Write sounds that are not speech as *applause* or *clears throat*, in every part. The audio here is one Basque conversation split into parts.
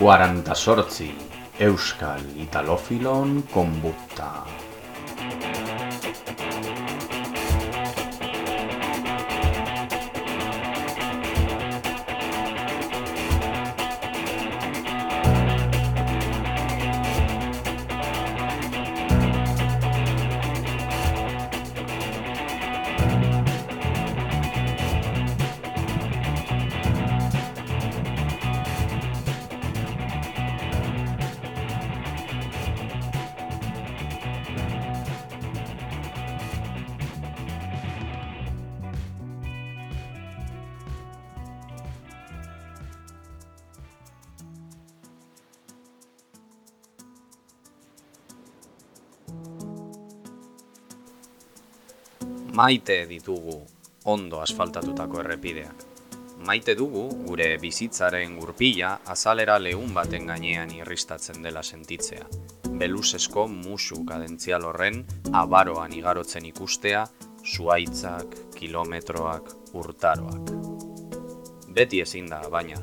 40 sortzi Euskal Italofilon konbutta. Maite ditugu ondo asfaltatutako errepideak. Maite dugu gure bizitzaren gurpila azalera lehun baten gainean irristatzen dela sentitzea. Belusesko musu kadentzial horren abaroan igarotzen ikustea, zuaitzak, kilometroak, urtaroak. Beti ezin da, baina,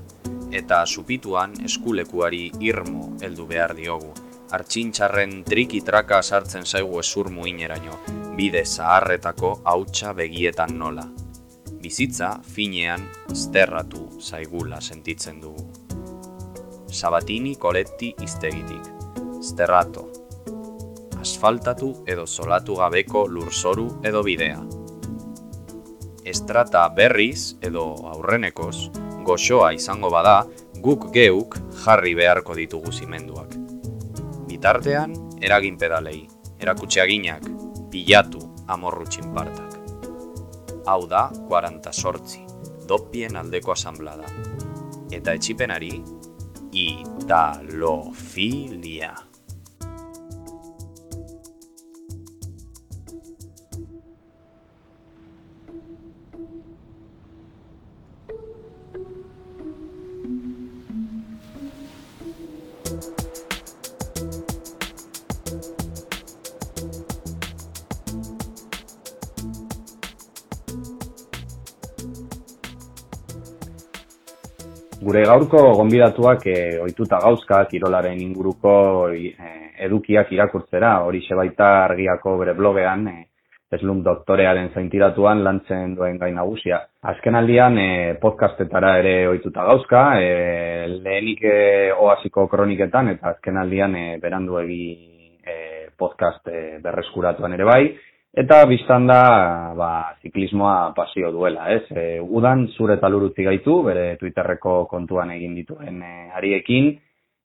eta supituan eskulekuari irmo heldu behar diogu. Artxintxarren triki-traka sartzen zaigu esurmu ineraino, bide zaharretako hautsa begietan nola. Bizitza finean zterratu zaigula sentitzen dugu. Sabatini koletti iztegitik. Zterrato. Asfaltatu edo solatu gabeko lurzoru edo bidea. Estrata berriz edo aurrenekoz, goxoa izango bada, guk geuk jarri beharko ditugu zimenduak. Bitartean, eragin pedalei, erakutxeaginak, pilatu amorru txinpartak. Hau da, 40 sortzi, doppien aldeko asamblada. Eta etxipenari, italofilia. Gure gaurko gonbidatuak e, ohituta gauzka kirolaren inguruko e, edukiak irakurtzera, hori baita argiako bere blogean, e, eslum doktorearen zaintiratuan lantzen duen gain nagusia. Azken aldian e, podcastetara ere ohituta gauzka, e, lehenik e, oasiko kroniketan eta azken aldian e, berandu egi e, podcast e, berreskuratuan ere bai, Eta biztan da, ba, ziklismoa pasio duela, ez? E, udan zure talurutzi gaitu, bere Twitterreko kontuan egin dituen e, ariekin.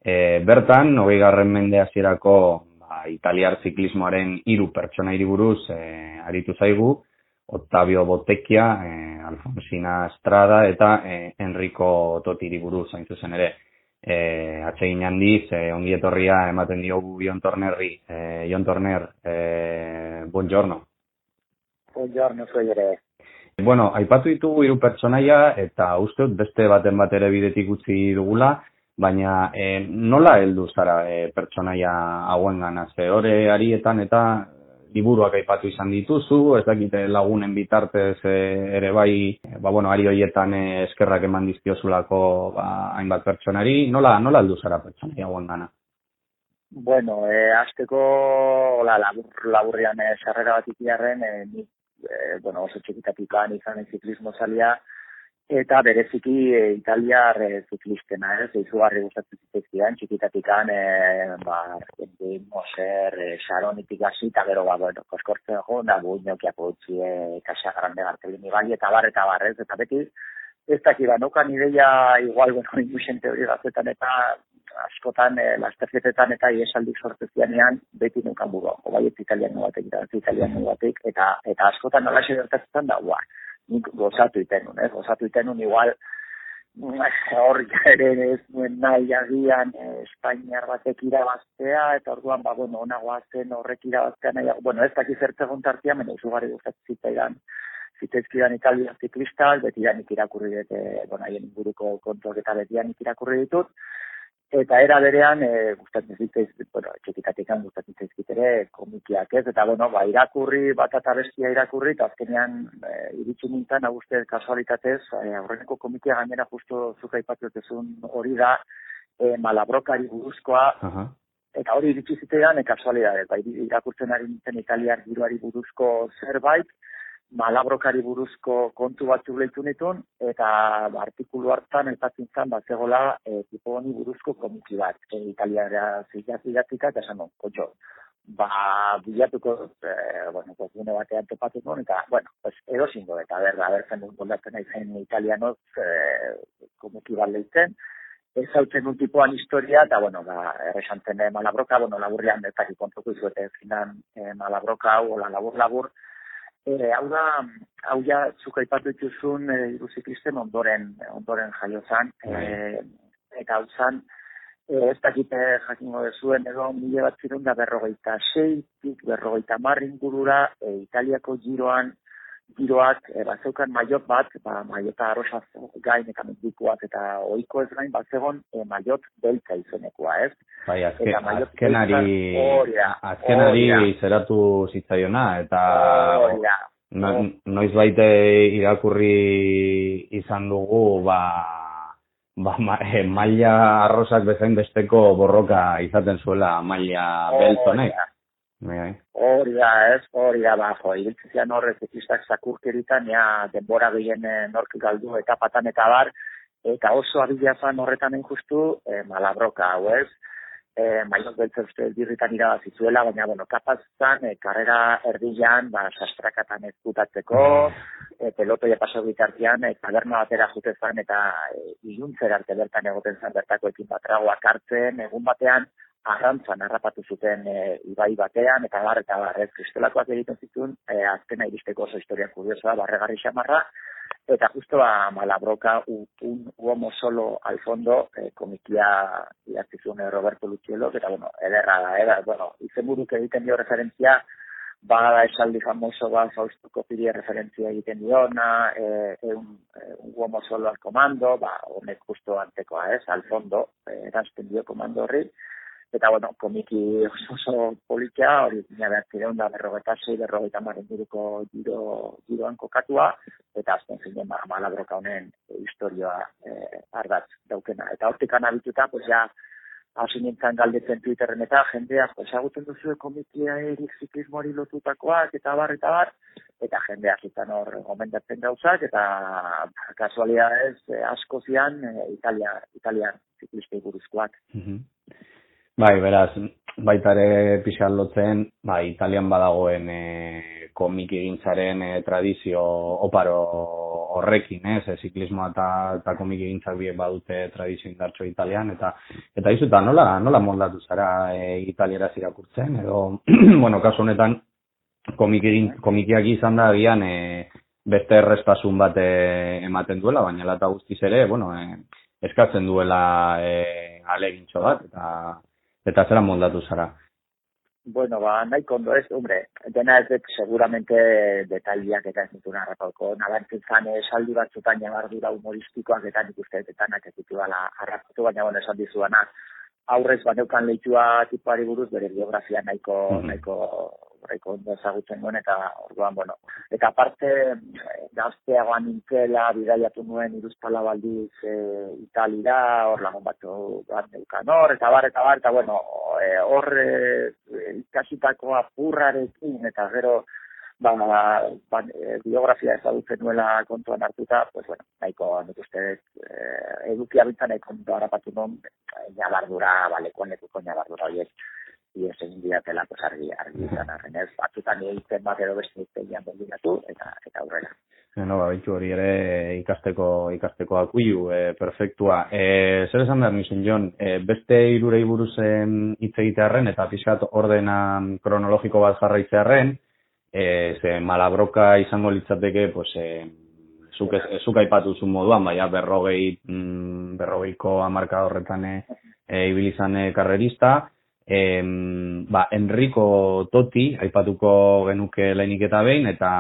E, bertan, hogei garren mende hasierako ba, italiar ziklismoaren hiru pertsona hiriburuz e, aritu zaigu, Ottavio Botekia, e, Alfonsina Estrada eta e, Enrico Toti hiriburuz hain zuzen ere eh atsegin handiz eh ongi etorria ematen diogu Ion Tornerri eh Ion Torner eh buongiorno. Buongiorno zuei ere Bueno, aipatu ditugu hiru pertsonaia eta uste dut beste baten bat ere bidetik utzi dugula, baina e, nola heldu zara e, pertsonaia hauengana ze ore arietan eta liburuak aipatu izan dituzu, ez dakite lagunen bitartez e, ere bai, ba bueno, ari hoietan eh, eskerrak eman dizkiozulako ba, hainbat pertsonari, nola, nola aldu zara pertsonari hauen gana? Bueno, e, azteko, hola, labur, laburrian e, sarrera bat ikiarren, e, ni, e, bueno, oso txikitatik izan ziklismo zalia, eta bereziki e, italiar e, ziklistena, ez, izugarri gustatzen zitzaizkidan, txikitatikan, e, ba, endi, moser, e, saronitik hasi, eta gero, ba, bueno, koskortzen jo, da, gu, neokia potzi, e, kaxa grande gartelini bai, eta bar, eta bar, ez, eta beti, ez daki, ba, nukan ideia, igual, bueno, *laughs* inguxente hori gazetan, eta askotan, e, lasterketetan, eta iesaldik sortzezianean, beti nukan buru, jo, bai, italiano batek, eta italiano batek, eta, eta askotan nola xe da, guak, nik gozatu itenun, ez? Gozatu itenun igual hor ere ez duen nahi agian eh, Espainiar batek irabaztea, eta orduan, ba, bueno, onagoa zen horrek irabaztea nahi, bueno, ez dakiz ertzegon tartia, mena izugarri gustatzen zitaidan, zitezkidan Italia ziklistak, beti irakurri dut, eh, bueno, haien inguruko kontuak eta beti irakurri ditut, eta era berean e, gustatzen zitzaiz, bueno, txikitatikan gustatzen zaizkit ere komikiak, ez? Eta bueno, ba irakurri bat eta bestia irakurri eta azkenean e, iritsi nintzen auguste kasualitatez, e, aurreneko komikia gainera justo zuk aipatu hori da e, malabrokari buruzkoa, Aha. eta hori iritsi zitean, e, kasualidade, bai, irakurtzen ari nintzen italiar giroari buruzko zerbait, malabrokari buruzko kontu batzuk lehitu nituen, eta artikulu hartan elpatzen zen, bat zegoela, e, tipo honi buruzko komiki bat, e, italiara zigatik, eta esan non, kotxo, ba, bilatuko, e, bueno, pues, gune batean topatu nuen, eta, bueno, pues, edo zingo, eta berda, bertzen dut moldatzen nahi zen italianoz, e, komiki bat lehitzen, ez hautzen un tipoan historia, eta, bueno, ba, erresantzen e, malabroka, bueno, laburrian, eta kontuko izuete, finan, e, malabroka, hola, labur-labur, E, hau da, hau ja, zuk aipatu dituzun e, iruziklisten ondoren, ondoren jaio zan, e, eta hau zan, e, ez dakite jakingo dezuen edo mila bat zirun da berrogeita seitik, berrogeita marrin gurura, e, Italiako giroan, giroak, e, bat zeukan maiot bat, ba, maiota arrosa gain eta mendikoak eta oiko ez gain, bat zegon e, maiot beltza izenekoa, ez? Bai, azken, azkenari, azkenari zeratu zitzaiona, eta no, noiz baite irakurri izan dugu, ba, ba ma, e, maila arrosak bezain besteko borroka izaten zuela maila beltzonek. Hori da, ez, hori da, ba, jo, ibiltzizian horrez ekistak zakurkeritan, ja, denbora gehien nork galdu eta patan eta bar, eta oso abila zan horretan injustu, e, malabroka, hau ez, e, mailot beltza uste birritan irabazizuela, baina, bueno, kapaz zan, e, karrera erdian, ba, sastrakatan ezkutatzeko, e, pelotoi epaso bitartian, e, taberna batera jute zan, eta e, iluntzer arte bertan egoten zan bertako ekin batragoak hartzen, egun batean, arrantzan harrapatu zuten e, ibai batean, eta bar, eta bar, ez, kristolakoak egiten zituen, e, azkena iristeko oso historia kuriosoa, barregarri xamarra, eta justo a Malabroca un, un uomo solo al fondo eh, komikia idatzi zuen Roberto Lucielo eta bueno, ederra da, ederra, bueno, izen buruk egiten dio referentzia bada esaldi famoso ba Fausto Copiri referentzia egiten diona eh, un, eh, un uomo solo al comando ba, honek justo antekoa ez, al fondo eh, erazten dio komando horri eta bueno, komiki oso, oso polikia, hori dina behar zireun da berrogeta zei, berrogeta maren duruko giro, giroan kokatua, eta azten zinen ba, malabroka honen historioa e, ardatz daukena. Eta hortik anabituta, pues ja, hasi nintzen galdetzen Twitterren eta jendea, pues aguten duzu komikia erik ziklismoari lotutakoak, eta bar, eta bar, eta jendeak izan hor gomendatzen gauzak, eta kasualia ez e, asko zian e, Italia, Italian ziklistei buruzkoak. Mm Bai, beraz, baita ere pixal lotzen, bai, italian badagoen e, komik egintzaren e, tradizio oparo horrekin, ez, e, ziklismoa eta, eta komik egintzak biek badute tradizio indartxo italian, eta eta izuta, nola, nola moldatu zara e, italiera zirakurtzen, edo, *clears throat* bueno, kasu honetan, komik egin, komikiak izan da, gian, e, beste errestasun bat e, ematen duela, baina lata guztiz ere, bueno, e, eskatzen duela e, alegintxo bat, eta eta zera moldatu zara? Bueno, ba, nahi kondo ez, hombre, dena ez dut seguramente detaliak eta ez dituna harrapauko. Nabartzen zan esaldi batzutan jabar dira humoristikoak eta nik uste detanak ez ditu ala harrapatu, baina bueno, esan dizuanak aurrez baneukan lehitua tipuari buruz bere biografia nahiko, mm -hmm. nahiko horreiko ondo ezagutzen duen, eta orduan, bueno. Eta aparte, gazteagoan nintzela, bidaiatu nuen iruzpala baldiz e, Italira, hor lagun batu bat neukan hor, eta bar, eta bar, eta bueno, e, hor e, ikasitako apurrarekin, eta gero, ba, ba, e, biografia ezagutzen nuela kontuan hartuta, pues bueno, nahiko, nik uste, e, edukia bintzen nahiko harapatu non, nabardura, baleko nekuko nabardura, oiek, ies egin diatela, pues argi, argi izan arren ez, batzutan egiten bat edo beste egiten begiratu, eta, eta aurrera. No, ba, hori ere ikasteko ikasteko akuiu, e, perfektua. E, zer esan behar nizun, Jon, e, beste irurei buruzen hitz egitearen eta pixat ordena kronologiko bat jarraitzearen, e, ze malabroka izango litzateke, pues, e, zuk, ez, zuk aipatu zuen moduan, baina berrogei, mm, berrogeiko amarka horretan e, e, ibilizan karrerista, em, ba, Enrico Toti, aipatuko genuke lehenik eta behin, eta,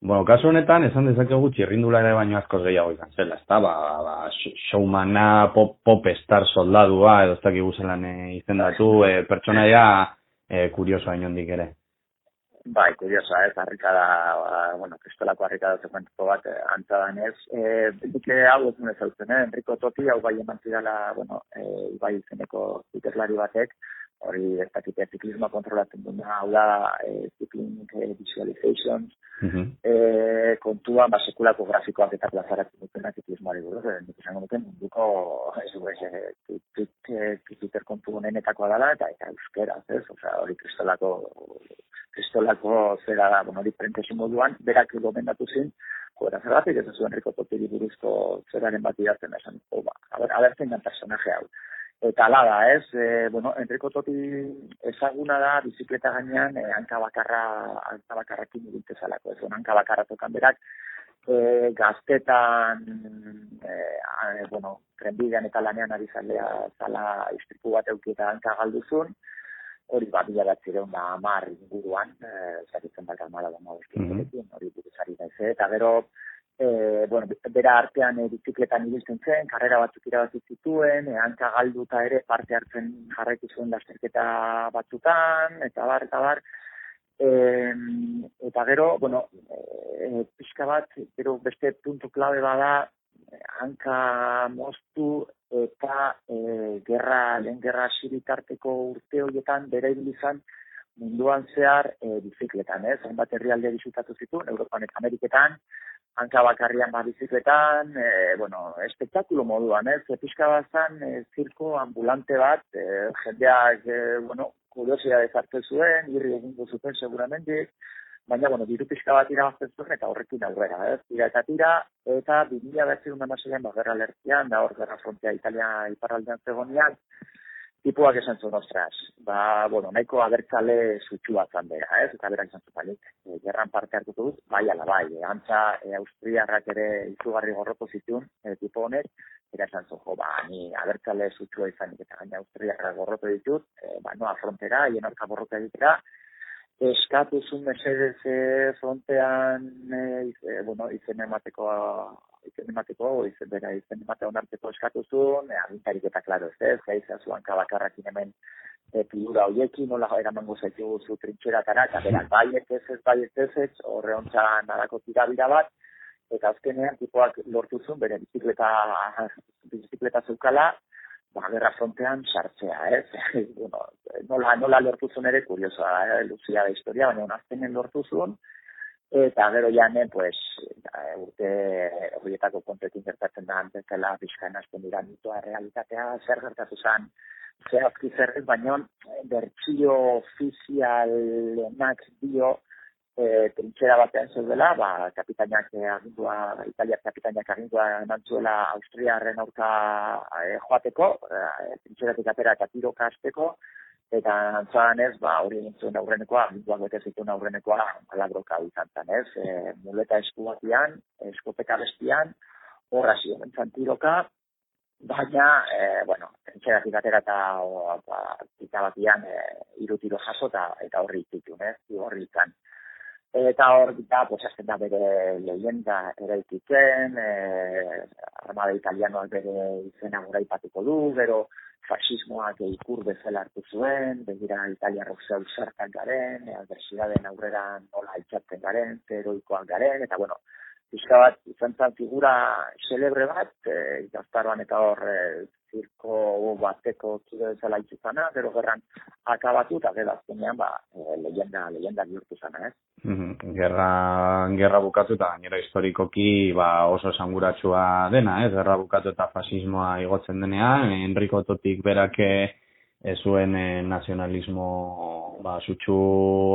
bueno, kasu honetan, esan dezakegu txirrindula ere baino askoz gehiago izan zela, ez da, ba, ba, showmana, pop, pop star soldadua, edo ez dakik guzelan e, izendatu, e, pertsonaia e, kurioso hain ere. Bai, kuriosa, ez, harrika da, ba, bueno, kristolako harrika da zekuentuko bat, eh, antzadan ez. E, Bike hau ez nuen zautzen, eh? Enrico Toti, hau bai eman zidala, bueno, e, bai izeneko ziteslari batek, hori ez dakite ziklismoa kontrolatzen duen, hau da, e, cycling e, visualizations, uh -huh. e, kontua, ba, sekulako grafikoak eta plazaratzen duten ziklismoari buruz, e, nik izango duten munduko, ez du, ez, Twitter kontu honenetakoa dela, eta eta euskera, ez, oza, hori kristolako, kristolako zera da, bueno, hori prentesin moduan, berak gomendatu zin, joera zergatik, ez zuen riko topiri buruzko zeraren bat idatzen esan, oh, ba, a ber, a ber, zein personaje hau eta ala da, ez? E, bueno, Enrico Toti ezaguna da bizikleta gainean e, hanka bakarra hanka bakarrekin egite zalako, ez? Hanka bakarra tokan berak e, gaztetan e, a, bueno, trenbidean eta lanean ari zalea zala istripu bat eukieta hanka galduzun, hori bat bila bat zireun da amar inguruan, e, zaritzen bat almala da mm hori buruzari da, eta gero e, bueno, bera artean e, bizikletan ibiltzen zen, karrera batzuk irabazi zituen, e, hanka galduta ere parte hartzen jarraitu zuen lasterketa batzutan, eta bar, eta bar, e, eta gero, bueno, e, pixka bat, gero beste puntu klabe bada, hanka moztu eta e, gerra, lehen gerra siritarteko urte horietan bere ibilizan munduan zehar e, bizikletan, ez? Hainbat herrialde bizitatu zituen, Europan eta Ameriketan, hanka bakarrian ba bizikletan, e, bueno, espektakulo moduan, ez? Pixka bazan, e, zirko ambulante bat, e, jendeak, e, bueno, kuriosia dezartzen zuen, irri egingo zuten seguramente, baina, bueno, diru pixka bat irabazten zuen, eta horrekin aurrera, ez? Tira eta tira, eta 2000 betzen duen amaseian, ba, gerra lertian, da hor, gerra frontea Italia iparraldean zegonian, tipuak esan zuen, ostras, ba, bueno, nahiko abertzale zutxua zan bera, ez, eta bera izan zupalik, e, gerran parte hartuko dut, bai ala bai, e, antza e, Austriarrak ere izugarri gorroko zituen, e, tipo honek, era esan zuen, jo, ba, ni abertzale zutxua izan, eta gaina Austriarrak gorroko ditut, e, ba, noa frontera, hien orka borroka egitera, eskatu zuen mesedez e, frontean, e, bueno, izen emateko izen emateko, izen bera izen emate onarteko eskatu zuen, e, agintarik eta klaro ez ez, gai zezuan kabakarrakin hemen e, pilura hoiekin, nola eramango zaitu zu trintxeratara, eta bera, *clears throat* bai ez ez, bai ez ez, ez horre ontsa nadako tirabira bat, eta azkenean tipoak lortu zuen, bere bizikleta, bizikleta zeukala, ba, gerra frontean sartzea, ez? *laughs* bueno, nola, nola lortu zuen ere, kuriosoa, eh? luzia da historia, baina azkenen lortu zuen, eta gero jane, pues, urte horietako kontekin gertatzen da, antzela, bizkain azten dira mitoa realitatea, zer gertatu zen, zehazki zerrez, baina bertxio ofizialenak dio, e, trintxera batean zeudela, ba, kapitainak agindua, Italia kapitainak agindua eman zuela Austriaren aurka e, joateko, e, trintxeratik atera eta tiro kasteko, eta antzuan ez, ba, hori nintzen aurrenekoa, mintuak bete zituen aurrenekoa, palabroka izan zen, ez, e, muleta esku batian, eskopeka bestian, horra zion tiroka, baina, e, bueno, entxeratik atera eta ba, eta batian e, irutiro jaso eta, eta horri zituen, ez, horri izan. Eta hor, da, pues, azten da bere leyenda eraikitzen, e, armada italianoak bere izena gura ipatuko du, gero, fasismoak ikur bezala hartu zuen, begira Italia zeu zertan garen, adversidaden aurrera nola itxatzen garen, zeroikoak garen, eta bueno, pixka bat, izan zan figura celebre bat, e, gaztaroan eta hor e, zirko bateko kide bezala itxuzana, gero gerran akabatu, eta gero azkenean, ba, e, leyenda, leyenda bihurtu zana, ez? Gerra, gerra bukatu eta gainera historikoki ba, oso esanguratsua dena, ez? Gerra bukatu eta fasismoa igotzen denean, Enrico Totik berake ez zuen eh, nazionalismo ba, sutsu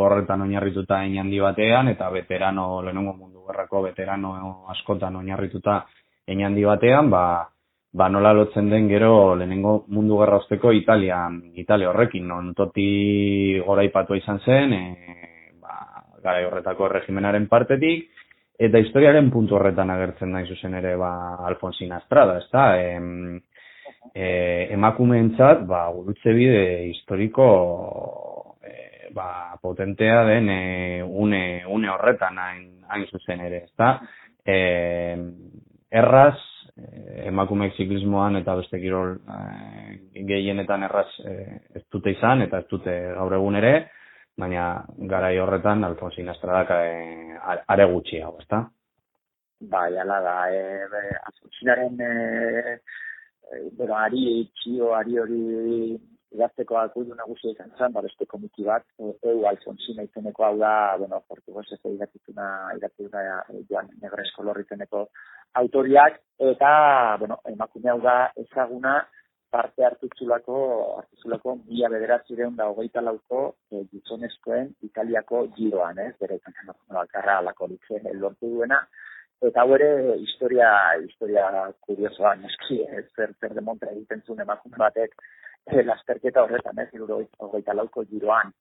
horretan oinarrituta handi batean, eta veterano, lehenengo mundu gerrako veterano askotan oinarrituta handi batean, ba, ba nola lotzen den gero lehenengo mundu gerra osteko Italia, Italia horrekin, non toti gora ipatua izan zen, e, gara horretako regimenaren partetik, eta historiaren puntu horretan agertzen nahi zuzen ere ba, Alfonsina Estrada, ez da? E, e, emakumeentzat, ba, gurutze bide historiko e, ba, potentea den e, une, une horretan hain, hain zuzen ere, ez da? E, erraz, e, emakumeek ziklismoan eta beste kirol e, gehienetan erraz e, ez dute izan eta ez dute gaur egun ere, baina garai horretan Alfonsin Estradak e, are gutxi hau, ezta? Bai, ala da, e, Alfonsinaren e, bueno, ari txio, ari hori idazteko akudu nagusia izan zen, ba, beste komiki bat, EU Alfonsin izeneko hau da, bueno, portuguesez idatituna, idatituna joan negresko lorriteneko autoriak, eta, bueno, emakume hau da ezaguna, parte hartutzulako, hartutzulako mila bederatzireun da hogeita lauko e, gizonezkoen Italiako giroan, ez, bere izan bakarra alako ditzen lortu duena, eta hau ere historia, historia kuriosoa, neski, ez, zer, zer demontra egiten zuen emakume batek, e, lasterketa horretan, ez, hogeita lauko giroan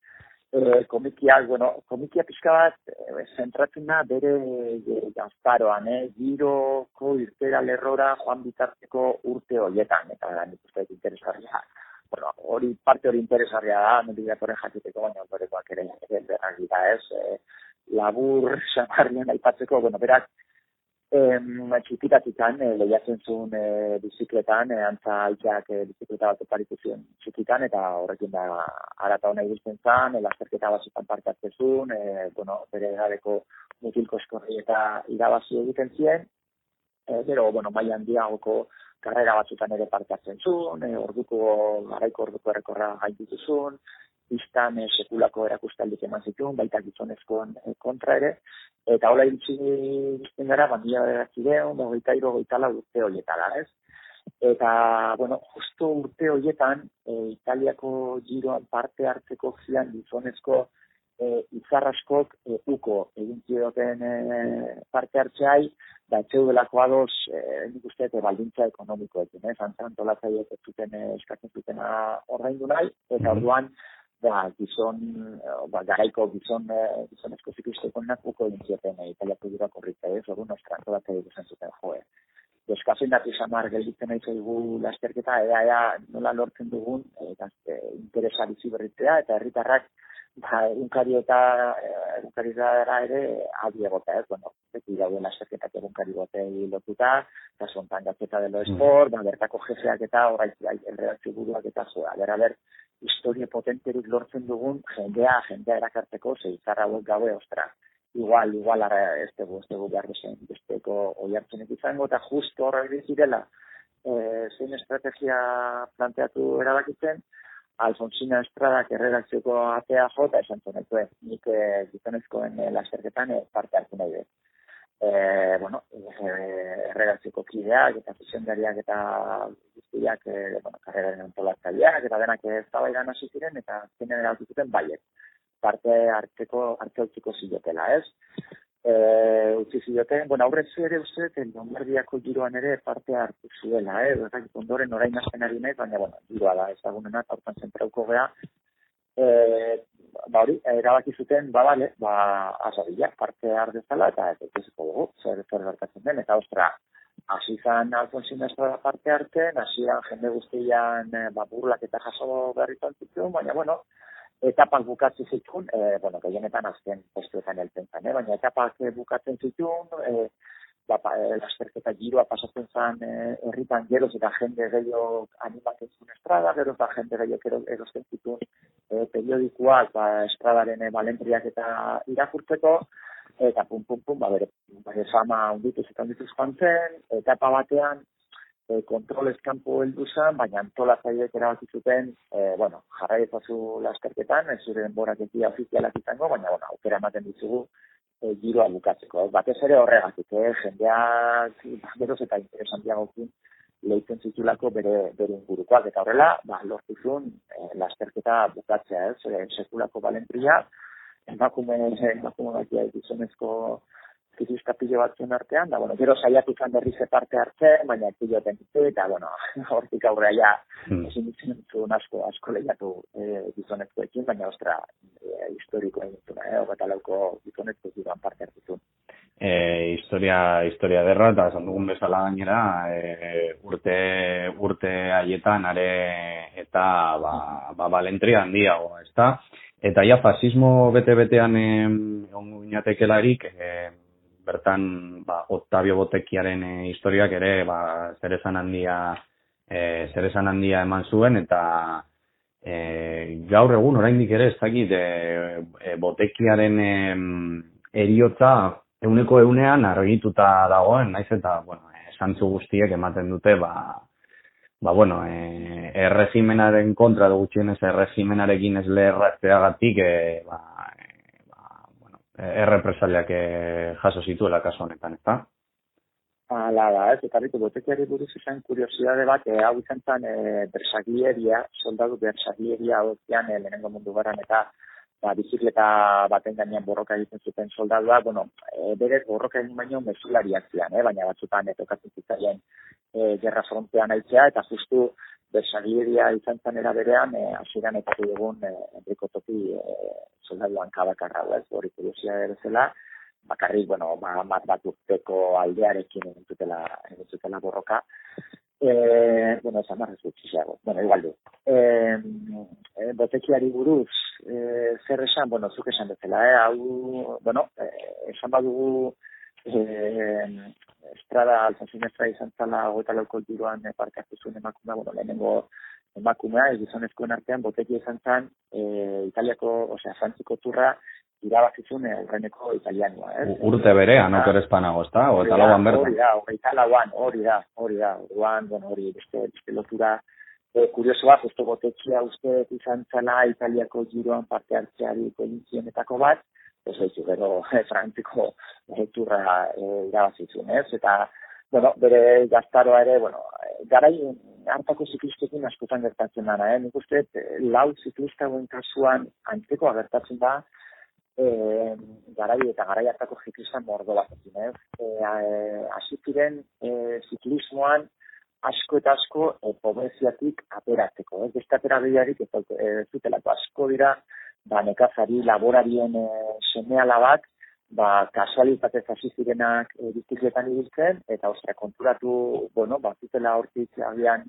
e, komikia, bueno, komikia pixka bat e, zentratzen da bere e, gaztaroan, eh? giroko irtera lerrora joan bitarteko urte horietan, eta da nik uste interesarria. Bueno, hori parte hori interesarria da, nire datoren jakiteko, baina horrekoak ere, ere dira ez, e, labur, samarrien aipatzeko, bueno, berak, em, txikitatikan, e, lehiatzen zuen e, bizikletan, e, antza aitzak e, bizikleta bat oparitu zuen txikitan, eta horrekin da arata hona iristen zan, e, lasterketa batzutan partatzen zuen, e, bueno, bere gareko mutilko eskorri eta irabazi egiten ziren, e, gero, bueno, mai handiagoko karrera batzutan ere partatzen zuen, e, orduko, garaiko orduko errekorra gainditu zuen, pistan e, sekulako erakustaldik eman zituen, baita gizonezkoen e, kontra ere, eta hola iritsi izten gara, bandia beratzideon, da goita iro goitala urte horietala, ez? Eta, bueno, justo urte horietan, e, Italiako giroan parte hartzeko zian gizonezko e, izarraskok e, uko egin zioten e, parte hartzeai, da etxeu delako ados, e, nik uste, e, baldintza ekonomikoekin, ez? Antolazaiek ez zuten eskatzen zutena ordaindu nahi, eta mhm. orduan, ba, gizon, eh, ba, garaiko gizon, eh, gizon esko zikusteko nakuko egin zioten e, italiako dira korritza ez, hori nostranto bat egin zen zuten joe. Eskazen dati samar gelditzen nahi zaigu lasterketa, ea, ea, nola lortzen dugun, eta e, interesa bizi berritzea, eta herritarrak, ba, egunkari eta egunkari ere adi egota, ez, bueno, beti daude lasterketak egunkari gote lotuta, eta zontan gatzeta delo esport, mm. ba, bertako jefeak eta horreitzi, erredakzio buruak eta joa, bera, ber, historia potenterik lortzen dugun jendea, jendea erakarteko, zeizarra hauek gabe, ostra, igual, igual, ara, ez dugu, ez dugu behar dezen, besteko oi hartzenek izango, eta justo horra zirela, e, zein estrategia planteatu erabakitzen, Alfonsina Estradak erredakzioko atea jota esan zonetu, nik e, gizonezkoen e, lasterketan e, parte hartu nahi dut e, bueno, e, erregatzeko kideak eta zuzendariak eta guztiak, e, bueno, karreraren antolatzaileak eta denak ez da bairan hasi ziren eta zinen erautuzuten baiet. Parte hartzeko, hartze utziko zilotela, ez? E, utzi ziloten, bueno, aurrez ere uste, Lombardiako giroan ere parte hartu zuela, eh? Eta ondoren orain azten ari nahi, baina, bueno, giroa da, ezagunena, eta hortan zentrauko geha, e, ba hori, erabaki zuten, ba bale, ba parte har dezala, eta ez dugu, zer zer gertatzen den, eta ostra, hasi zan Alfonsin Estrada parte hartzen, hasian jende guztian e, ba, burlak eta jaso berritan zituen, baina bueno, etapak bukatzen zituen, e, bueno, gehienetan azken postuetan elten zen, eh? baina etapak bukatzen zituen, e, ba, e, lasterketa giroa pasatzen zen e, herritan geroz eta jende gehiago animatzen zuen estrada, geroz eta jende gehiago erosten zituen e, periodikoak ba, estradaren e, balentriak eta irakurtzeko, eta pum, pum, pum, ba, bere, bere fama unditu eta unditu joan zen, etapa batean, e, kontrol eskampo heldu zen, baina antolatzaileek erabaki zuten, e, bueno, jarrai ezazu lasterketan, ez zure denborak egia ofizialak izango, baina, bueno, aukera ematen ditugu, e, giroa bukatzeko. Batez ere horregatik, eh? jendeak geroz eta interesantiagokin lehitzen zitulako bere, bere ingurukoak. Eta horrela, ba, lortuzun e, lasterketa bukatzea, ez? E, sekulako balentria, emakume, emakume batia gizonezko kizizka pilo batzuen artean, da, bueno, gero saiatu zan berriz parte hartzen, baina pilo ditu, eta, bueno, *laughs* hortik aurrea ja, hmm. ezin ditzen asko, asko lehiatu e, gizonezkoekin, baina, ostra, e, historiko egin eh, ogeta lauko gizonezko ziren parte hartzen. E, historia, historia derra, eta esan dugun bezala gainera, e, urte, urte haietan, are, eta, ba, ba, balentria handiago, ezta? Eta ja, fasismo bete-betean egon inatekelarik, eh, bertan ba, Octavio Botekiaren e, historiak ere ba, zer handia e, zer handia eman zuen eta e, gaur egun oraindik ere ez dakit e, e, botekiaren e, eriotza euneko eunean argituta dagoen, naiz eta, bueno, esantzu guztiek ematen dute, ba, ba bueno, e, erregimenaren kontra du gutxienez erregimenarekin ez leherratzeagatik, e, ba, errepresaliak e, jaso zituela kaso honetan, ezta? Ala da, ez, eta bitu, botekiari buruz izan kuriosidade bat, e, hau izan zen e, bersaglieria, soldadu bersaglieria hau zian e, lehenengo mundu garan, eta ba, bizikleta baten gainean borroka egiten zuten soldadua, bueno, e, bere borroka egin baino mesulariak zian, eh, baina batzutan etokatzen zitzaien e, gerra frontean aitzea, eta justu bersaglieria izan zen era berean, e, asiran eta dugun e, Topi e, soldaduan kabakarra, ez, hori kuriosidade zela, bakarrik, bueno, ba, mat bat urteko aldearekin entzutela, entzutela borroka. E, bueno, esan marrez gutxiago. Bueno, igual du. E, e, botekiari buruz, e, zer esan, bueno, zuk esan bezala, eh? hau, bueno, e, esan badugu e, estrada, alzazin estrada izan zala, goeta lauko diruan e, parkatu zuen emakumea, bueno, lehenengo emakumea, egizonezkoen artean, boteki izan zan, e, italiako, osea, frantziko turra, irabazizun aurreneko italianoa, eh? Urte berea, no que espanago, está? O eta lauan bertan. Hori da, hori da, lauan, hori da, hori da, orduan, bueno, hori, beste, beste lotura, e, kuriosoa, justo gotetxea uste izan zala italiako giroan parte hartzeari kolintzionetako bat, ez haizu, gero, e, frantziko e, turra e, irabazizun, ez? Eta, bueno, bere gaztaroa ere, bueno, garai hartako ziklistekin askotan gertatzen dara, eh? Nik uste, lau ziklista kasuan antzeko agertatzen da, eh garai eta garai hartako ziklista mordo bat ez? Eh hasi ziren eh ziklismoan asko eta asko e, pobreziatik ateratzeko, ez? Beste atera ez e, zutelako asko dira ba nekazari laborarien e, semeala bat ba kasualitatez hasi zirenak e, bizikletan ibiltzen eta ostra konturatu, bueno, ba zutela hortik agian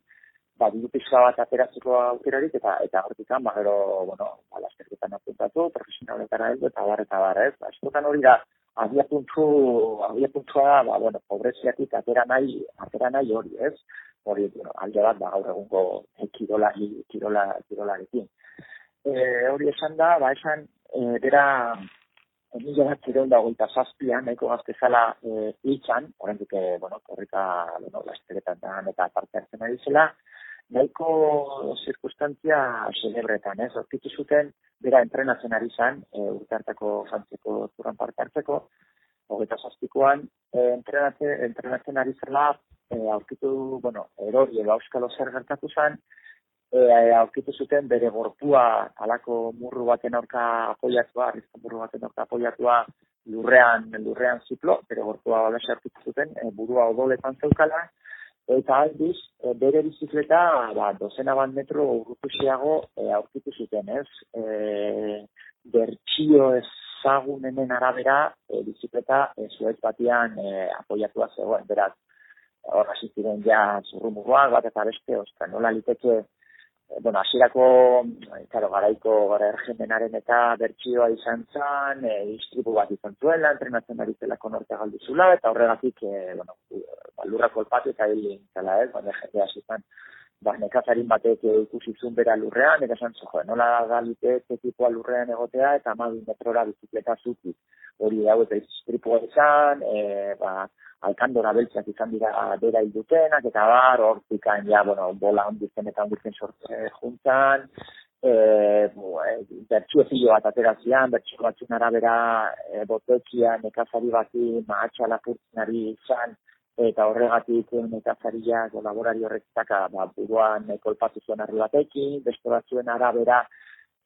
ba, pixka bat ateratzeko aukerarik, eta eta hortikan, ba, gero, bueno, ba, lasterketan apuntatu, profesionaletara heldu, eta bar, eta bar, ez? Ba, eskotan hori da, abia puntu, abia puntua, ba, bueno, pobreziatik atera nahi, atera nahi hori, ez? Hori, bueno, alde bat, ba, gaur egungo e, kirola, kirola, kirolarekin. E, hori esan da, ba, esan, e, bera, Mila bat zireun da goita zazpian, nahiko gazte zala e, itxan, horren duke, bueno, korrika, bueno, lasteretan da, eta parte hartzen ari zela, nahiko zirkustantzia celebretan, ez? Horkitu zuten, bera entrenatzen ari zan, e, urte hartako zantzeko zurran parte hartzeko, hogeita zazpikoan, e, entrenatzen, entrenatzen ari zela, e, aurkitu, bueno, erori edo auskalo zer gertatu zan, e, aurkitu zuten bere gorpua alako murru baten aurka apoiatua, arrizko murru baten aurka apoiatua lurrean, lurrean ziplo, bere gorpua bala aurkitu zuten, e, burua odoletan zeukala, eta aldiz, e, bere bizikleta, ba, dozena bat metro urrutusiago e, aurkitu zuten, ez? E, bertxio ezagunenen arabera, e, bizikleta e, zuez batian e, apoiatua zegoen, beraz, horra ziren ja zurrumuruak bat eta beste, ostra, nola liteke, bueno, asirako, claro, garaiko gara ergemenaren eta bertsioa izan zen, e, istripu bat izan zuela, entrenatzen ari zelako norte galduzula, eta horregatik, e, bueno, balurra kolpatu eta hil zela, ez, baina jende hasi zen, ba, nekazarin batek ikusi zuen bera lurrean, eta esan zo, nola galite ekipoa lurrean egotea, eta amabi metrora bizikleta zuki, hori dago eta istripua izan, e, ba, alkandora beltzak izan dira bera hildutenak, eta bar, hortikan, ja, bueno, bola ondizen eta ondizen sortze juntan, e, bertxu ezilo bat aterazian, bertxu batzun arabera e, botekia nekazari bati mahatxa lapurtzen ari izan, eta horregatik nekazaria laborari horretak ba, buruan kolpatu zuen arri batekin, beste batzuen arabera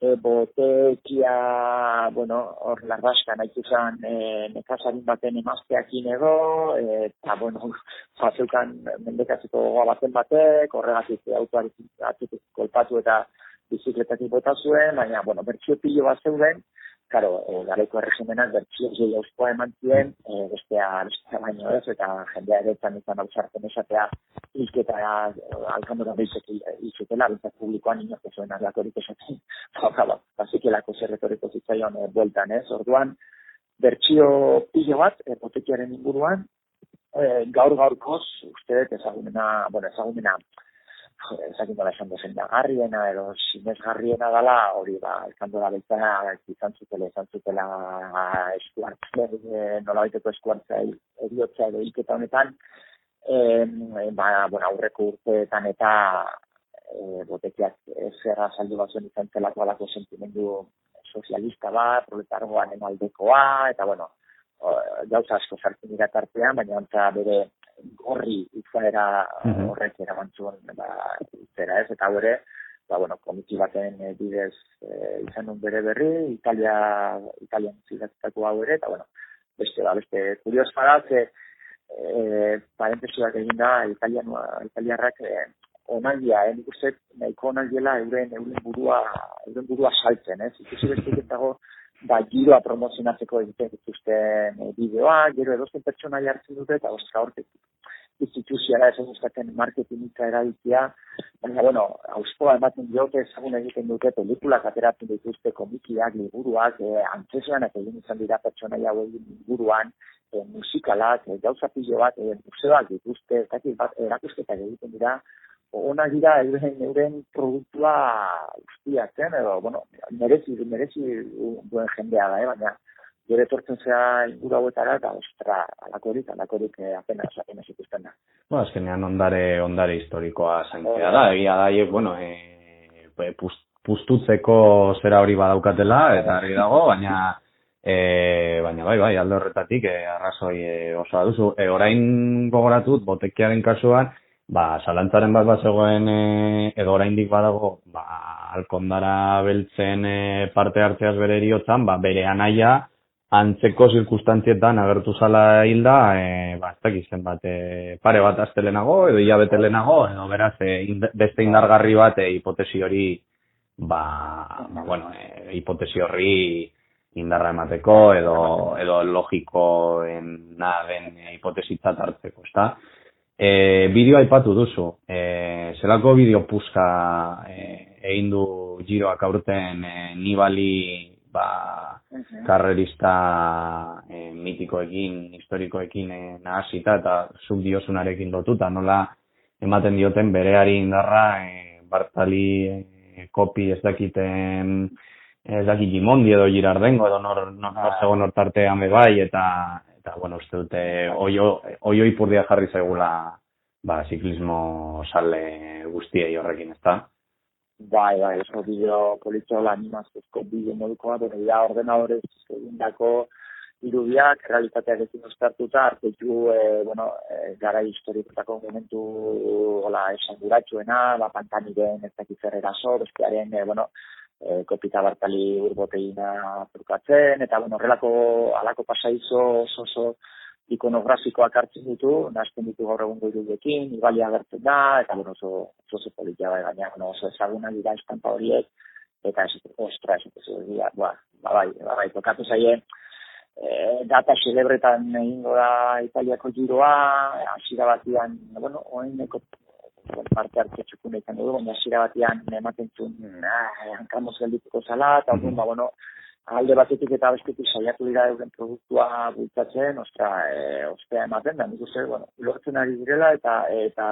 e, botekia, bueno, hor larraska nahi zuzan e, nekazarin baten emazteakin edo, e, eta, bueno, *laughs* fazeukan mendekatzeko goa baten batek, horregatik autoari atzutik kolpatu eta bizikletatik bota zuen, baina, bueno, bertxio pilo bat zeuden, Karo, e, garaiko erregimenak bertxio zei auskoa eman ziren, e, bestea, bestea baino ez, eta jendea ere zan izan hau sartzen esatea, hilketa eh, alkandora behitzek hilketela, bintzak publikoan inoz zuen arlakorik esaten, *laughs* ba, ba, basikelako zerretoriko zitzaion e, bueltan ez, orduan, bertxio pilo bat, e, inguruan, e, gaur gaurkoz, uste, ezagunena, bueno, ezagunena, ezakin dola esan dozen garriena edo zinez garriena dala, hori ba, izan dola beltzana, izan zutela, izan zutela eskuartze, nola baiteko eskuartza eriotza edo hilketa honetan, e, ba, bueno, aurreko urteetan eta e, botekiak zerra saldu bat izan zelako alako sentimendu sozialista bat, proletargoan aldekoa, eta bueno, gauza asko sartzen dira tartean, baina ontza bere gorri izaera mhm. horrek eramantzun ba, zera ez, eta hori, ba, bueno, komiki baten eh, bidez e, izan nun bere berri, Italia, Italian zidatzeko hau ere, eta bueno, beste, ba, beste, kurios badat, e, e, parentesiak egin da, Italian, Italiarrak e, onaldia, eh, nik uste, nahiko onaldiela euren, euren burua, euren burua saltzen, ez, ikusi beste dago, ba, giroa promozionatzeko egiten dituzten e, bideoa, gero edozen pertsona jartzen dute, eta ostra hortik. Instituzioa ez gustatzen marketingitza erabiltzea, baina, bueno, auspoa ematen diote ezagun egiten dute pelikulak ateratzen dituzte komikiak, liburuak, e, antzesuanak egin izan dira pertsona jau egin liburuan, e, musikalak, e, gauza pilo bat, e, museoak dituzte, eta bat, erakusketak egiten dira, ona dira euren euren produktua guztiak zen edo bueno merezi merezi duen jendea da eh? Baina gure etortzen zea inguru hauetara eta ostra alakorik alakorik eh, apenas apenas ikusten da. Bueno azkenean ondare ondare historikoa zaintzea da. Egia da hiek bueno eh pustutzeko zera hori badaukatela eta argi dago baina E, baina bai, bai, alde horretatik, e, arrazoi e, osoa duzu. E, orain gogoratut, botekiaren kasuan, ba, salantzaren bat bat zegoen e, edo oraindik badago, ba, alkondara beltzen e, parte hartzeaz bere eriotzan, ba, bere anaia antzeko zirkustantzietan agertu zala hilda, e, ba, ez dakiz bat, e, pare bat astelenago edo ia betelenago, edo beraz, e, beste indargarri bat e, hipotesi hori, ba, ba bueno, e, hipotesi horri indarra emateko edo, edo logikoen na den hipotesitzat hartzeko, ezta? E, bideo aipatu duzu, e, zelako bideo puzka e, egin du giroak aurten e, nibali ba, karrerista e, mitikoekin, historikoekin e, nahazita eta zuk diosunarekin lotuta, nola ematen dioten bereari indarra e, Bartali e, kopi ez dakiten ez dakit Gimondi edo Girardengo edo nor, nor, nor, nor zegoen hortartean bebai eta eta bueno, uste dute oio, oio ipurdia jarri zaigula ba, ziklismo sale guztiei horrekin, ezta? Bai, bai, eso bideo politxola animazkezko bideo modukoa, bueno, ya ordenadores egindako irudiak, realitateak ezin ustartuta, artetu, e, bueno, e, gara historikotako momentu, hola, esan guratxuena, ba, pantaniren ez dakit eraso, bestearen, e, bueno, e, kopita bartali urboteina trukatzen, eta bueno, horrelako alako pasaizo oso oso ikonografikoak hartzen ditu, nazten ditu gaur egun irudiekin, ibali agertzen da, eta bueno, oso, oso oso politia bai, baina bueno, oso ezaguna dira estampa horiek, eta ez, ostra, ez, ez, ba, ba, bai, ba, bai, tokatu zaie, e, data celebretan egingo da italiako giroa, hasiera batian, bueno, oineko parte hartze txukun izan dugu, baina zira batian ematen zuen, ah, hankamos geldituko zala, eta mm ba, bueno, alde batetik eta bestetik saiatu dira euren produktua bultzatzen, ostra, e, ospea ematen, da, nik uste, bueno, lortzen ari direla, eta, eta,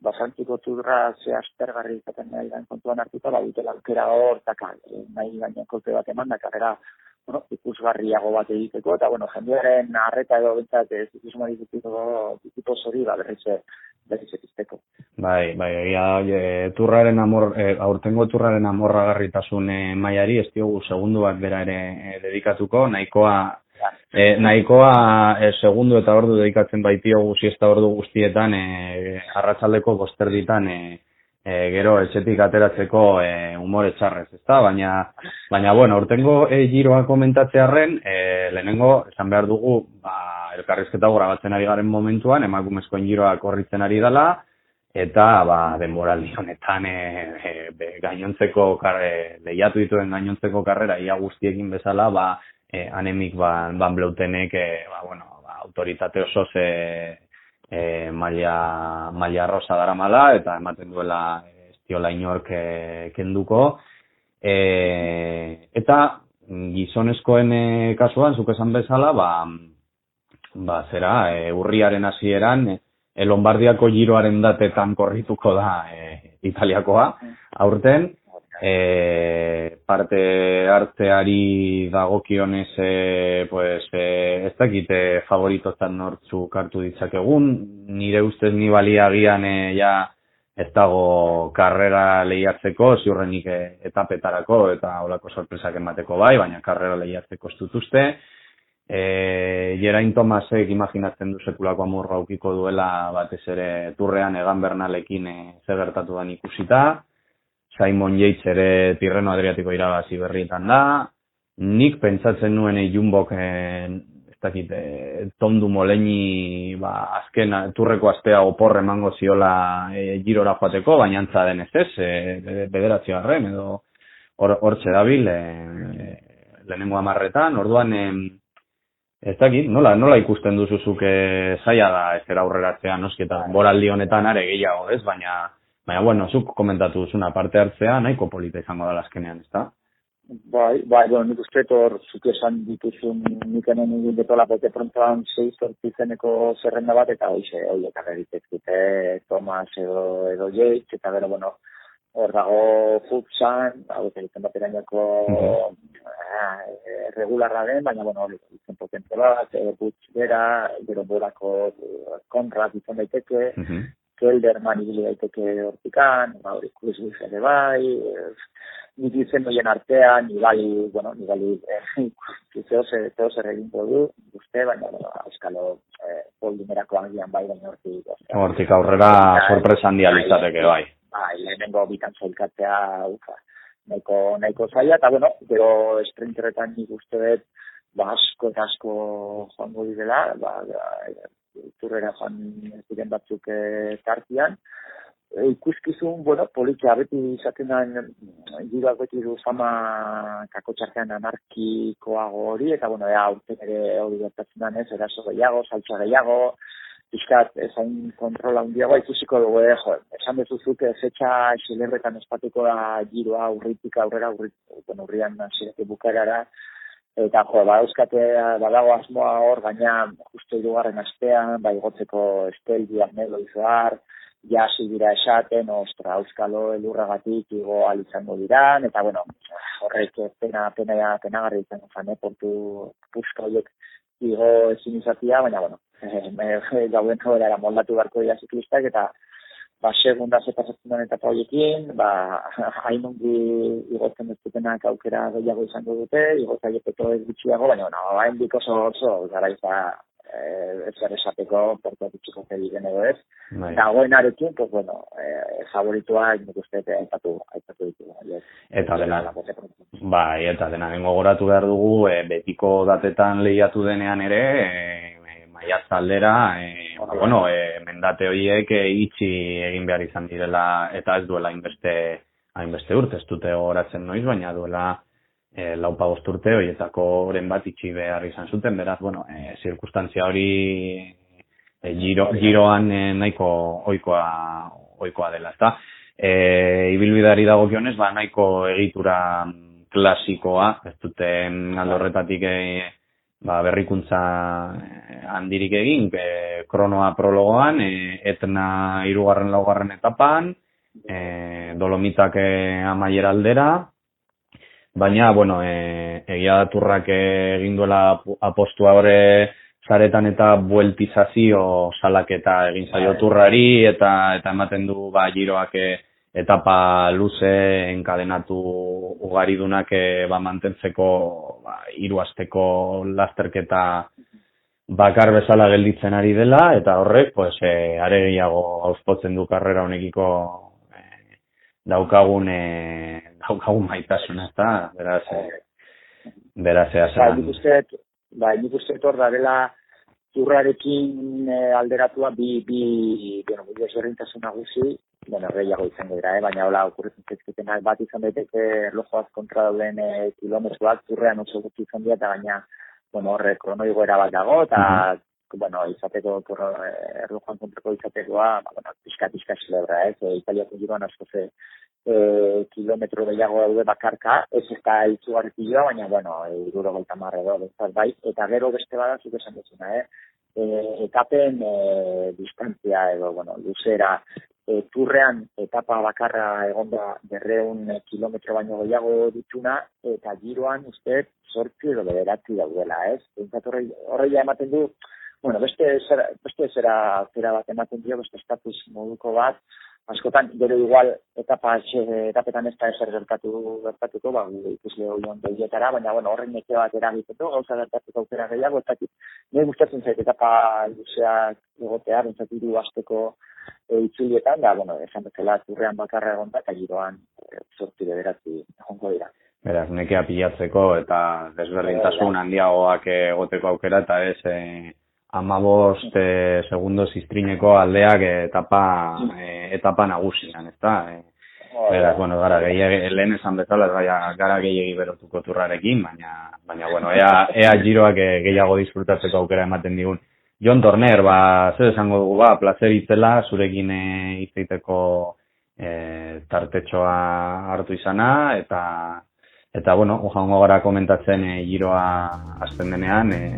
basantziko turra ze aspergarri izaten nahi den kontuan hartuta, ba, dutela aukera hor, eta e, nahi baina kolpe bat eman, da, karrera, bueno, ikusgarriago bat egiteko, eta, bueno, jendearen arreta edo bentsat, ez ikusma ditutiko zori, ba, berriz, berriz ekizteko. Bai, bai, egia e, turraren amor, e, aurtengo turraren amorra garritasun e, maiari, ez diogu segundu bat bera ere e, dedikatuko, nahikoa, e, nahikoa e, segundu eta ordu dedikatzen baitiogu siesta ordu guztietan, e, arratzaldeko bosterditan, e, e, gero etxetik ateratzeko e, umore txarrez, ezta? Baina, baina bueno, aurtengo e, giroa komentatzearen, e, lehenengo, esan behar dugu, ba, elkarrizketa gora batzen ari garen momentuan, emakumezkoen giroa korritzen ari dela, eta ba denboraldi honetan e, e, gainontzeko karre lehiatu dituen gainontzeko karrera ia guztiekin bezala ba e, anemik ba ban bleutenek e, ba bueno ba autoritate oso ze e, maila maila rosa daramala eta ematen duela estiola inork e, kenduko. E, eta gizonezkoen e, kasuan zuk esan bezala ba ba zera e, urriaren hasieran e, Lombardiako giroaren datetan korrituko da e, italiakoa, aurten, e, parte hartzeari dagokionez e, pues, e, ez dakite favoritotan nortzuk hartu ditzakegun, nire ustez ni baliagian e, ja ez dago karrera lehiatzeko, ziurrenik etapetarako eta olako sorpresak emateko bai, baina karrera lehiatzeko ez dutuzte. E, Jerain Tomasek imaginatzen du sekulako amurra aukiko duela batez ere turrean egan bernalekin e, zegertatu da ikusita. Simon Yates ere Tirreno Adriatiko irabazi berrietan da. Nik pentsatzen nuen Jumbok e, dakit, e, tondu moleni ba, azken turreko astea opor emango ziola e, girora joateko, baina antza den ez ez, e, bederatzi garren, edo hortxe or, dabil, e, e, lehenengo amarretan, orduan, e, ez dakit, nola, nola ikusten duzuzuke zaila da ez era aurreratzea, noski eta boraldi honetan are gehiago, ez, baina, baina, bueno, zuk komentatu duzuna parte hartzea, nahiko polita izango da laskenean, ez? Bai, bai, bueno, nik uste hor zuk esan dituzun nik enen egin detola bote prontoan zei zeneko zerrenda bat, eta hoize, hoi, eta geritezkite Tomas edo, edo Yates, eta bero, bueno, hor dago futsan, hau eta egiten bat erainako eh, regularra den, baina, bueno, hori, egiten potente bat, e, butz bera, gero borako kontra izan daiteke, uh -huh. Kelderman ibili daiteke hortikan, hori, Chris ere bai, nik izen doien artean, ni bai, bueno, ni bai, eh, zeo zer, egin du, guzte, baina, bueno, euskalo, eh, poldimerako agian bai, baina hortik. Hortik aurrera sorpresa handia litzateke, bai. Bai, lehenengo bitan zailkatzea, ufa, nahiko, nahiko zaila, eta, bueno, gero esprinteretan nik uste dut, ba, asko eta asko joango direla, ba, turrera joan ziren batzuk eh, tartian, e, ikuskizun, bueno, politia beti izaten da, giroak beti du fama kako txartean anarkikoago hori, eta, bueno, ea, urte ere hori gertatzen da, ez, eraso gehiago, saltza gehiago, pizkat, ezain kontrola hundiago, ikusiko dugu, eh, jo, esan bezuzuk, zetxa xilerretan espatuko da giroa urritik aurrera, urritik, bueno, urrian bukarara, eta jo, ba, euskate, badago asmoa hor, gaina, justu irugarren astean, bai gotzeko estel, diagnelo izoar, jasi dira esaten, ostra, euskalo elurragatik igo alizango dira, eta bueno, horrek pena, pena, pena garri izan zan, eh, portu puska horiek igo ezin izatia, baina bueno, *laughs* eh, gauen hori era moldatu barko dira ziklistak, eta ba, segunda ze pasatzen den etapa horiekin, ba, *laughs* hain ongi igotzen ez dutenak aukera gehiago izango dute, igotzen jepeto ez gutxiago, baina bueno, hain biko oso, oso, gara izan, eh, ez gara esateko portu atitxiko zedi den edo ez. Bai. Eta pues bueno, eh, favoritua nik uste aipatu, aipatu ditu. Eta dena, bai, eta dena, nengo goratu behar dugu, e, betiko datetan lehiatu denean ere, e, maia zaldera, e, ba, bueno, e, mendate horiek e, itxi egin behar izan direla, eta ez duela inbeste, hainbeste urte, ez dute horatzen noiz, baina duela, e, laupa urte horietako oren bat itxi behar izan zuten, beraz, bueno, e, zirkustantzia hori e, giro, giroan e, nahiko oikoa, oikoa dela, ezta? E, ibilbidari dago kionez, ba, nahiko egitura klasikoa, ez dute aldorretatik e, ba, berrikuntza handirik egin, e, kronoa prologoan, e, etna irugarren laugarren etapan, e, dolomitak e, amaiera aldera, baina, bueno, e, egia daturrak egin duela apostua hori zaretan eta bueltizazio salaketa egin zaio bai. turrari eta eta ematen du ba giroak e, etapa luze enkadenatu ugaridunak e, ba mantentzeko ba hiru asteko lasterketa bakar bezala gelditzen ari dela eta horrek pues e, are gehiago auspotzen du karrera honekiko e, daukagun e, daukagun maitasuna, ez da, beraz, e, beraz, ea nik uste, bai, nik uste etor da dela zurrarekin eh, alderatua bi, bi, bueno, bi ezberdintasun nagusi, bueno, gehiago izango dira, eh? baina hola, okurretzen zezketenak bat izan daiteke erlojoaz kontra dauden eh, kilometroak, zurrean oso gutxi izan dira, eta baina, bueno, horre, kronoigoera bat dago, eta, mm bueno, izateko, erlojoan kontrako izatekoa, ba, bueno, pixka, pixka celebra, ez, eh? italiako giroan asko ze, e, kilometro gehiago daude bakarka, ez ez da itzugarrikioa, baina, bueno, iruro gaita marre bai, eta gero beste bada, zuk esan duzuna, eh? E, etapen e, distantzia edo, bueno, luzera e, turrean etapa bakarra egonda berreun kilometro baino gehiago dituna, eta giroan uste sortzi edo bederatzi daudela, ez? Entzat horrei ematen du, bueno, beste zera, beste zera, zera bat ematen dio, beste estatus moduko bat, askotan, gero igual, etapa, etapetan ez da eser gertatu, gertatuko, ba, ikusle hori behietara, baina, bueno, horren neke bat eragiteko, gauza gertatuko aukera gehiago, ez dakit, nire gustatzen zait, etapa luzeak egotea, bentsat iru azteko e, itzulietan, da, bueno, esan bezala, turrean bakarra egon eta giroan, e, sorti bederatzi, jonko dira. Beraz, nekea pilatzeko eta desberdintasun handiagoak egoteko aukera, eta ez, e, amabost e, segundo ziztrineko aldeak etapa, e, etapa nagusian, ez da? E, beraz, bueno, gara, gehiagi, lehen esan bezala, gara, gara gehiagi berotuko turrarekin, baina, baina bueno, ea, ea giroak gehiago disfrutatzeko aukera ematen digun. Jon Torner, ba, zer esango dugu, ba, placer itzela, zurekin e, itzeiteko e, tartetxoa hartu izana, eta, eta bueno, joango gara komentatzen e, giroa azten denean, e,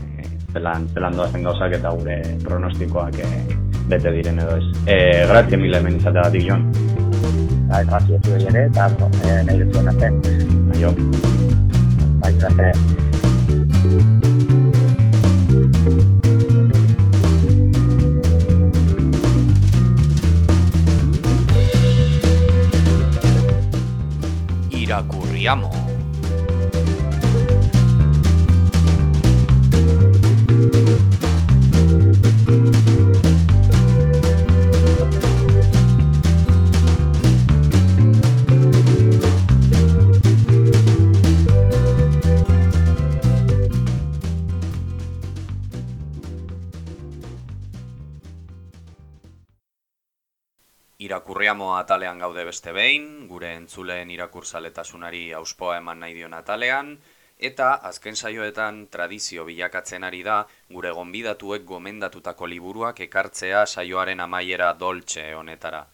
zelan, zelan doazen gauzak eta gure pronostikoak e, bete diren edo ez. E, grazia mila hemen izateagatik, Jon. Bai, grazia zu ere, eta e, nahi dut zuen arte. Aio. Bai, grazia. Irakurriamo. Irakurriamo atalean gaude beste behin, gure entzuleen irakursaletasunari auspoa eman nahi dion atalean, eta azken saioetan tradizio bilakatzen ari da gure gonbidatuek gomendatutako liburuak ekartzea saioaren amaiera doltxe honetara.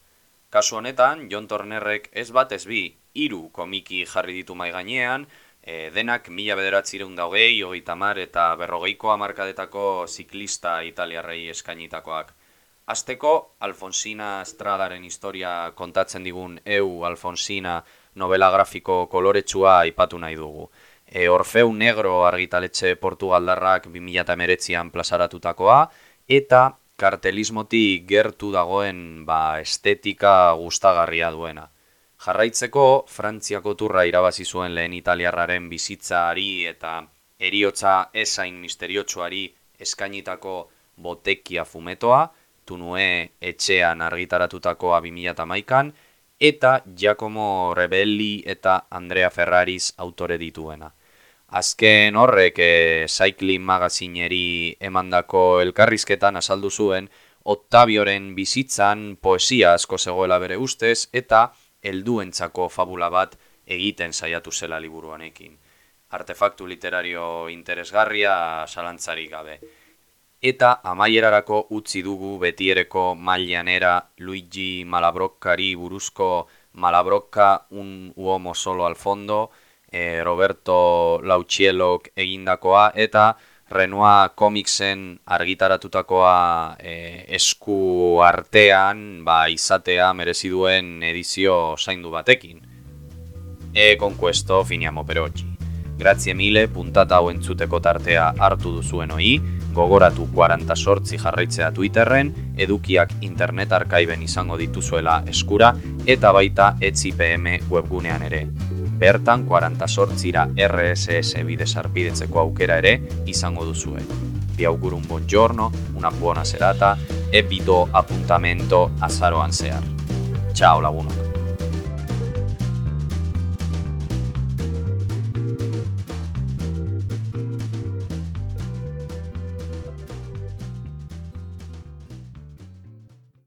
Kasu honetan, Jon Tornerrek ez bat ez bi, iru komiki jarri ditu mai gainean, e, denak mila bederatzireun daugei, hogeita mar eta berrogeiko amarkadetako ziklista italiarrei eskainitakoak. Azteko, Alfonsina Estradaren historia kontatzen digun EU Alfonsina novela grafiko koloretsua aipatu nahi dugu. E, Orfeu Negro argitaletxe Portugaldarrak 2008an plazaratutakoa, eta kartelismoti gertu dagoen ba, estetika gustagarria duena. Jarraitzeko, Frantziako turra irabazi zuen lehen italiarraren bizitzaari eta eriotza esain misteriotsuari eskainitako botekia fumetoa, tunue etxean argitaratutako 2008an, eta Giacomo Rebelli eta Andrea Ferraris autore dituena. Azken horrek e, Cycling Magazineri emandako elkarrizketan azaldu zuen, Octavioren bizitzan poesia asko zegoela bere ustez, eta helduentzako fabula bat egiten saiatu zela liburuanekin. Artefaktu literario interesgarria salantzari gabe eta amaierarako utzi dugu betiereko mailanera Luigi Malabroccari buruzko Malabrocca un uomo solo al fondo, e, Roberto Lauchielok egindakoa eta Renoa Comicsen argitaratutakoa e, esku artean ba, izatea merezi duen edizio zaindu batekin. E con questo finiamo per oggi. Grazie mille puntata hau entzuteko tartea hartu duzuen hoi, gogoratu 40 sortzi jarraitzea Twitterren, edukiak internet arkaiben izango dituzuela eskura, eta baita ETZIPM webgunean ere. Bertan 40 sortzira RSS bidez arpidetzeko aukera ere izango duzue. Vi auguro un buon giorno, una buona serata, e bido appuntamento azaroan zehar. Ciao lagunok!